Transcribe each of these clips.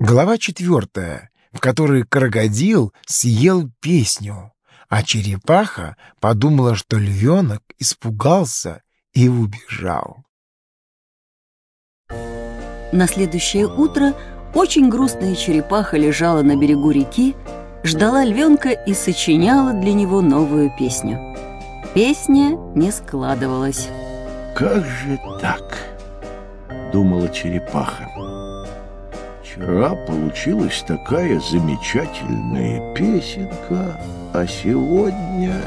Глава четвертая, в которой крокодил съел песню, а черепаха подумала, что львенок испугался и убежал. На следующее утро очень грустная черепаха лежала на берегу реки, ждала львенка и сочиняла для него новую песню. Песня не складывалась. «Как же так?» — думала черепаха. «Вчера получилась такая замечательная песенка, а сегодня...»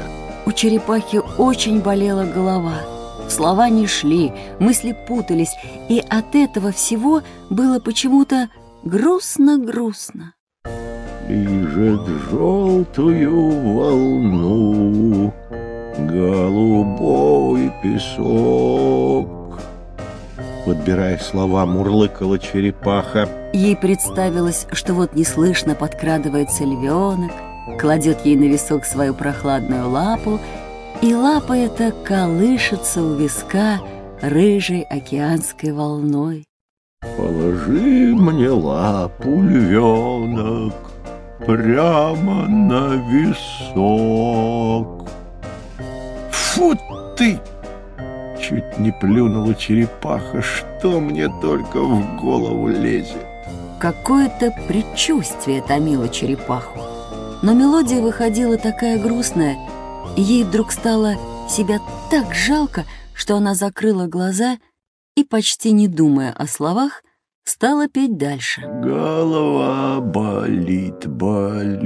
У черепахи очень болела голова. Слова не шли, мысли путались, и от этого всего было почему-то грустно-грустно. Лежит желтую волну голубой песок. Подбирая слова, мурлыкала черепаха. Ей представилось, что вот неслышно подкрадывается львенок, кладет ей на висок свою прохладную лапу, и лапа эта колышется у виска рыжей океанской волной. Положи мне лапу, львенок, прямо на висок. Фу ты! Чуть не плюнула черепаха, что мне только в голову лезет. Какое-то предчувствие томило черепаху. Но мелодия выходила такая грустная, и ей вдруг стало себя так жалко, что она закрыла глаза и, почти не думая о словах, стала петь дальше. Голова болит, болит,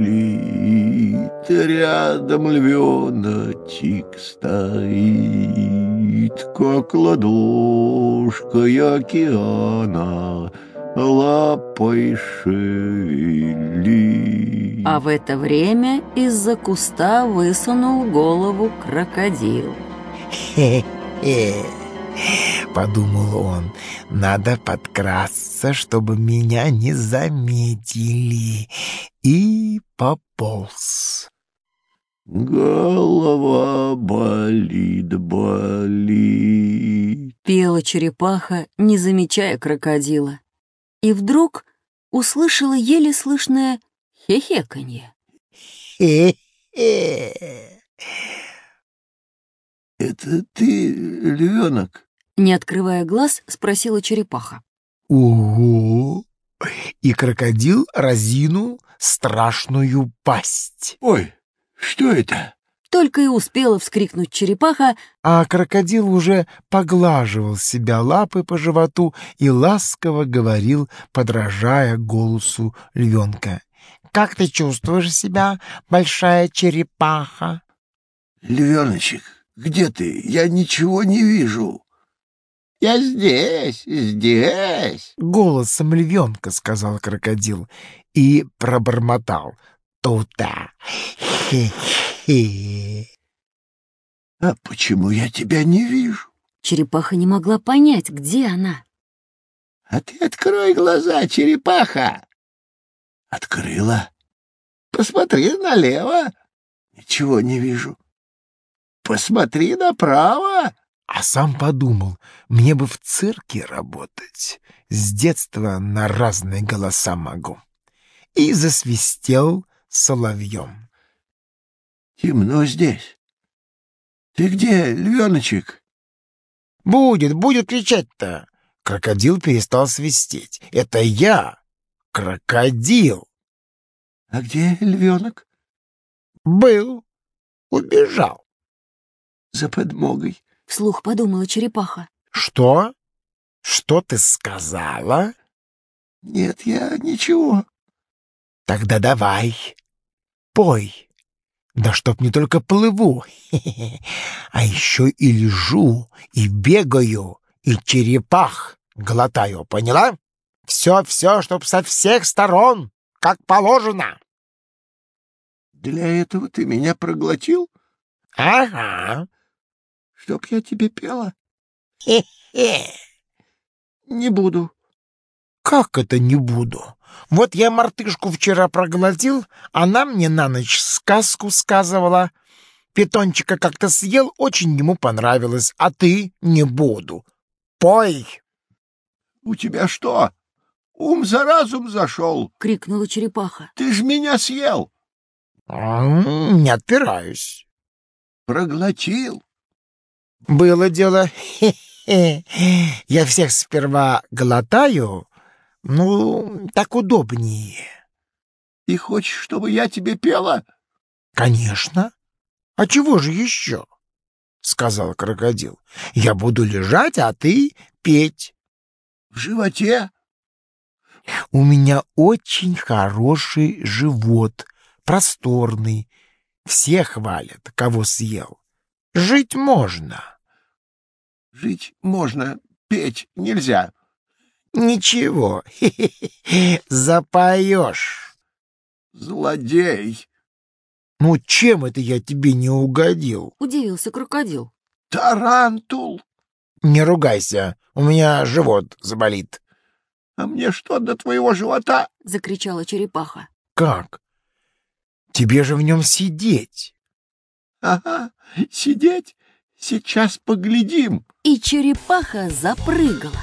рядом львеночек стоит, как ладошка океана лапой шевелит. А в это время из-за куста высунул голову крокодил. «Хе-хе!» — подумал он. «Надо подкрасться, чтобы меня не заметили». И пополз. Голова болит, болит. Пела черепаха, не замечая крокодила. И вдруг услышала еле слышное хехеканье. «Хе-хе!» Это ты, львенок? Не открывая глаз, спросила черепаха. «Ого!» И крокодил разинул страшную пасть. Ой, что это? Только и успела вскрикнуть черепаха, А крокодил уже поглаживал себя лапы по животу и ласково говорил, подражая голосу львенка. «Как ты чувствуешь себя, большая черепаха?» Львеночек, где ты? Я ничего не вижу. Я здесь, здесь. Голосом львенка сказал крокодил и пробормотал. «Тута! Хе-хе!» А почему я тебя не вижу? черепаха не могла понять, где она. А ты открой глаза, черепаха. Открыла. Посмотри налево. Ничего не вижу. Посмотри направо. А сам подумал, мне бы в цирке работать. С детства на разные голоса могу. И засвистел соловьем. Темно здесь. Ты где, львеночек? «Будет, будет кричать-то!» Крокодил перестал свистеть. «Это я, крокодил!» А где львенок? «Был, убежал». За подмогой. Вслух подумала черепаха. «Что? Что ты сказала?» Нет, я ничего. «Тогда давай, пой». Да чтоб не только плыву, а еще и лежу, и бегаю, и черепах глотаю, поняла? Все-все, чтоб со всех сторон, как положено. Для этого ты меня проглотил, Ага. чтоб я тебе пела? Хе-хе. Не буду. Как это не буду? Вот я мартышку вчера проглотил, она мне на ночь сказку сказывала. Питончика как-то съел, очень ему понравилось, а ты не буду. Пой. У тебя что? ум за разум зашел. — крикнула черепаха. Ты ж меня съел. М, Не отпираюсь. Проглотил. Было дело. Хе-хе. Я всех сперва глотаю. Ну, так удобнее. И хочешь, чтобы я тебе пела? Конечно. А чего же еще? Сказал крокодил. Я буду лежать, а ты петь. В животе? У меня очень хороший живот, просторный. Все хвалят, кого съел. Жить можно. Жить можно, петь нельзя. Ничего, запоешь. Злодей. Ну, чем это я тебе не угодил? — удивился крокодил. Тарантул. Не ругайся, у меня живот заболит. А мне что до твоего живота? — закричала черепаха. Как? Тебе же в нем сидеть. Ага, сидеть? Сейчас поглядим. И черепаха запрыгала.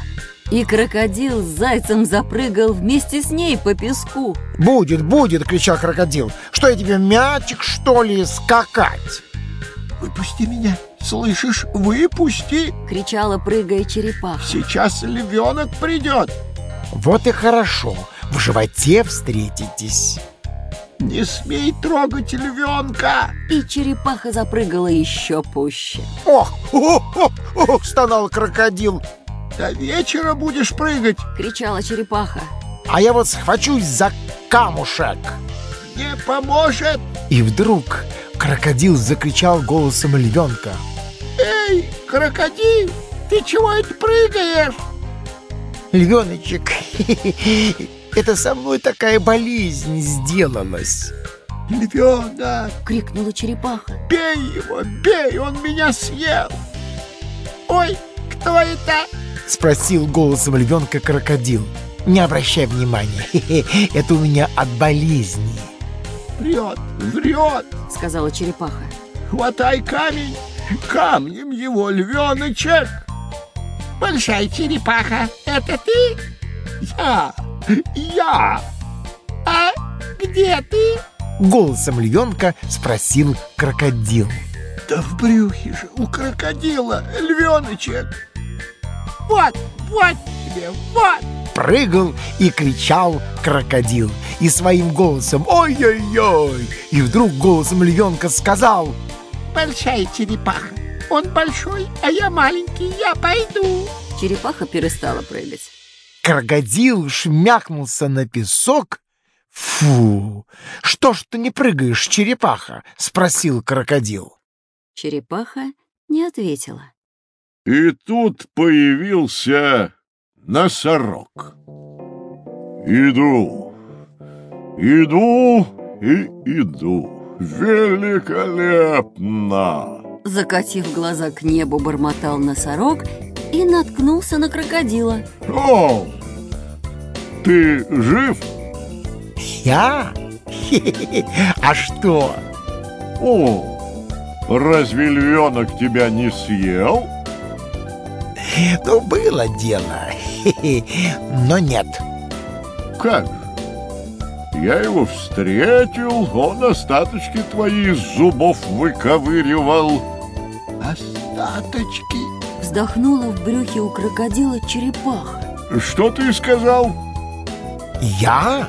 И крокодил с зайцем запрыгал вместе с ней по песку. Будет, будет, кричал крокодил. Что я тебе, мячик, что ли, скакать? Выпусти меня, слышишь? Выпусти. Кричала, прыгая черепаха. Сейчас львенок придет. Вот и хорошо, в животе встретитесь. Не смей трогать львенка. И черепаха запрыгала еще пуще. Ох, ох, ох, ох, стонал крокодил. До вечера будешь прыгать. Кричала черепаха. А я вот схвачусь за камушек. Не поможет. И вдруг крокодил закричал голосом львенка. Эй, крокодил, ты чего это прыгаешь? Львеночек, это со мной такая болезнь сделалась. Львенок, Крикнула черепаха. бей его, бей, он меня съел. Ой, кто это? Спросил голосом львенка крокодил. Не обращай внимания, это у меня от болезни. Врет, врет. Сказала черепаха. Хватай камень, камнем его, львеночек. Большая черепаха, это ты? Я, я. А где ты? Голосом львенка спросил крокодил. Да в брюхе же у крокодила львеночек. Вот, вот тебе, вот. Прыгал и кричал крокодил. И своим голосом «Ой-ой-ой!» И вдруг голосом львенка сказал Большая черепаха. Он большой, а я маленький, я пойду. Черепаха перестала прыгать. Крокодил шмякнулся на песок. «Фу! Что ж ты не прыгаешь, черепаха?» — спросил крокодил. Черепаха не ответила. И тут появился носорог. Иду, иду и иду. Великолепно! Закатив глаза к небу, бормотал носорог и наткнулся на крокодила. О, ты жив? «Я? А что?» О, разве львенок тебя не съел? Ну, было дело. Но нет. Как? же? Я его встретил, он остаточки твои из зубов выковыривал. Остаточки? Вздохнула в брюхе у крокодила черепаха. Что ты сказал? «Я?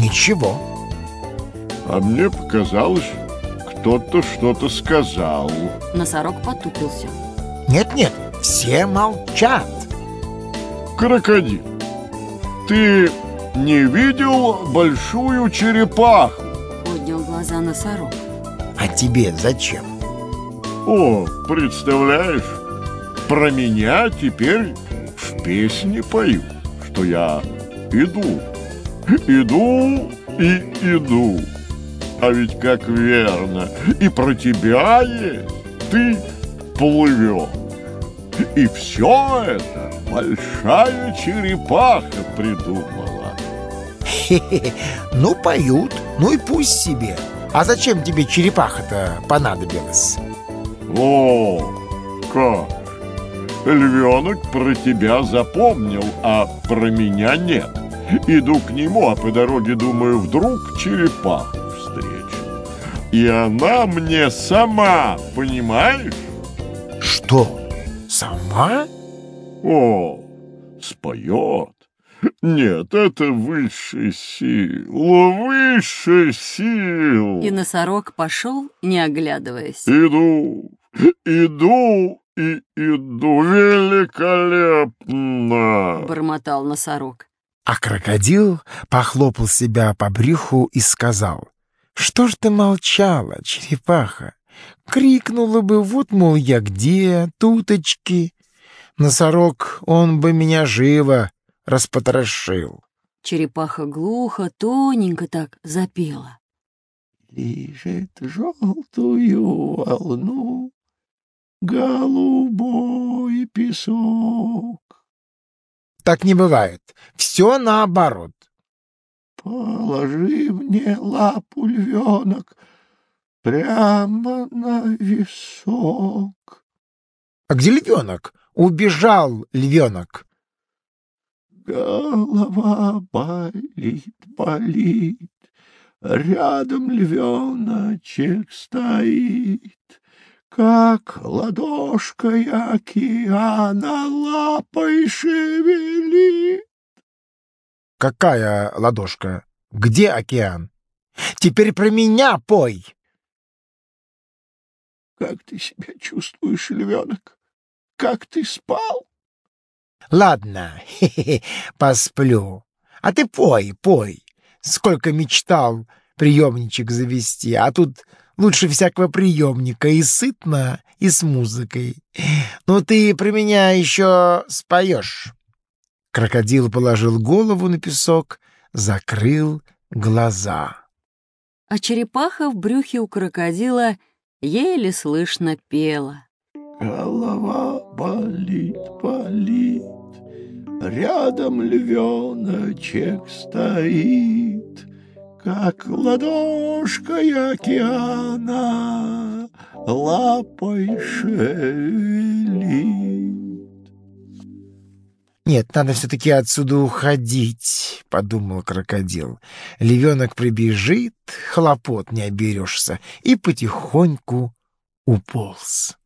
Ничего». А мне показалось, кто-то что-то сказал. Носорог потупился. Нет-нет, все молчат. Крокодил, ты не видел большую черепаху? Поднял глаза носорог. А тебе зачем? О, представляешь, про меня теперь в песне поют, что я иду, иду и иду. А ведь как верно, и про тебя есть, ты плывешь. И все это большая черепаха придумала. Хе-хе. Ну, поют, ну и пусть себе. А зачем тебе черепаха-то понадобилась? О, как! Львенок про тебя запомнил, а про меня нет. Иду к нему, а по дороге думаю, вдруг черепаху встречу. И она мне сама, понимаешь? Что, сама? О, споет. Нет, это высшая сила, высшая сила. И носорог пошел, не оглядываясь. Иду, иду и иду великолепно. Бормотал носорог. А крокодил похлопал себя по брюху и сказал, «Что ж ты молчала, черепаха? Крикнула бы, вот, мол, я где, туточки. Носорог, он бы меня живо распотрошил». Черепаха глухо, тоненько так запела. Лежит желтую волну голубой песок. Так не бывает. Все наоборот. Положи мне лапу, львенок, прямо на висок. А где львенок? Убежал львенок. Голова болит, болит, рядом львеночек стоит. Как ладошкой океана лапой шевелит. Какая ладошка? Где океан? Теперь про меня пой. Как ты себя чувствуешь, львенок? Как ты спал? Ладно, посплю. А ты пой, пой. Сколько мечтал приемничек завести, а тут лучше всякого приемника и сытно, и с музыкой. Ну ты про меня еще споешь. Крокодил положил голову на песок, закрыл глаза. А черепаха в брюхе у крокодила еле слышно пела. Голова болит, болит, Рядом львеночек стоит, Как ладошка океана Лапой шевелит. «Нет, надо все-таки отсюда уходить», — подумал крокодил. «Львенок прибежит, хлопот не оберешься», и потихоньку уполз.